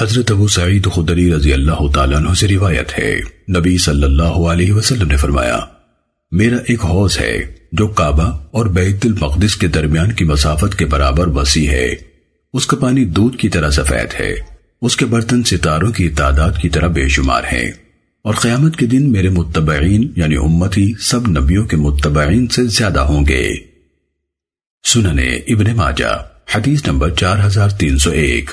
حضرت ابو سعید خدری رضی اللہ تعالیٰ عنہ سے روایت ہے۔ نبی صلی اللہ علیہ وسلم نے فرمایا، میرا ایک حوض ہے جو کعبہ اور بیت المقدس کے درمیان کی مسافت کے برابر وسیع ہے۔ اس کا پانی دودھ کی طرح سفید ہے۔ اس کے برتن ستاروں کی تعداد کی طرح بے شمار ہیں۔ اور قیامت کے دن میرے متبعین یعنی امتی، سب نبیوں کے متبعین سے زیادہ ہوں گے۔ سننے ابن ماجہ، حدیث نمبر چار ہزار تین سو ایک۔